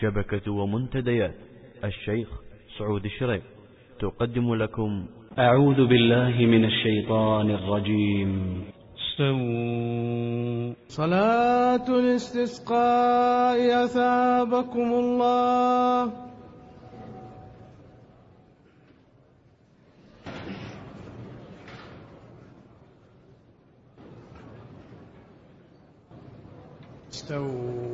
شبكة ومنتديات. الشيخ سعود الشريف. تقدم لكم. أعوذ بالله من الشيطان الرجيم. استووا صلاة الاستسقاء أثابكم الله. استووا.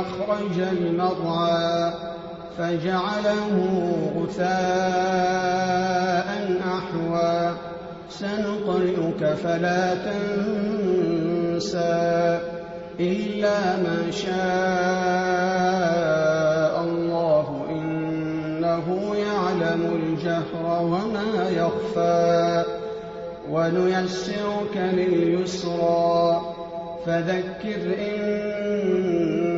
أخرج المضعى فجعله غثاء أحوى. سنقرئك فلا تنسى إلا ما شاء الله. إنه يعلم الجهر وما يخفى. ونيسرك لليسرى. فذكر إن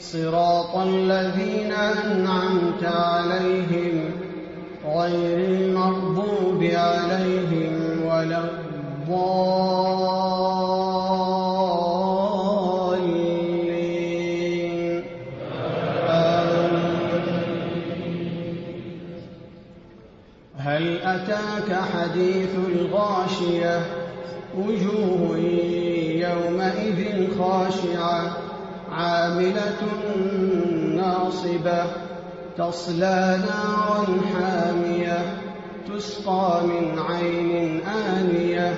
صراط الذين أنعمت عليهم غير المغضوب عليهم ولا الضالين. هل أتاك حديث الغاشية؟ وجوه يومئذ خاشعة. عاملة ناصبة تصلى نارا حامية تسقى من عين آنية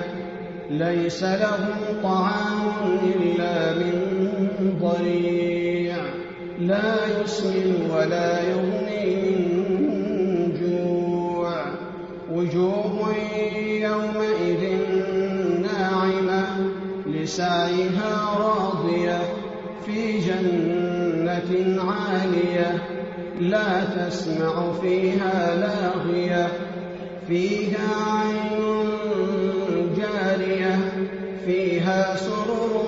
ليس لهم طعام إلا من ضريع لا يسمن ولا يغني لا تسمع فيها لاغية فيها عين جارية فيها سرر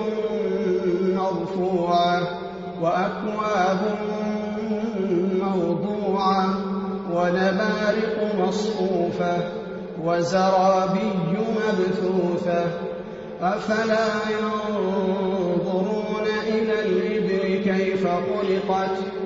مرفوعة وأكواب موضوعة ونبارق مصفوفة وزرابي مبثوثة. أفلا ينظرون إلى الإبل كيف خلقت؟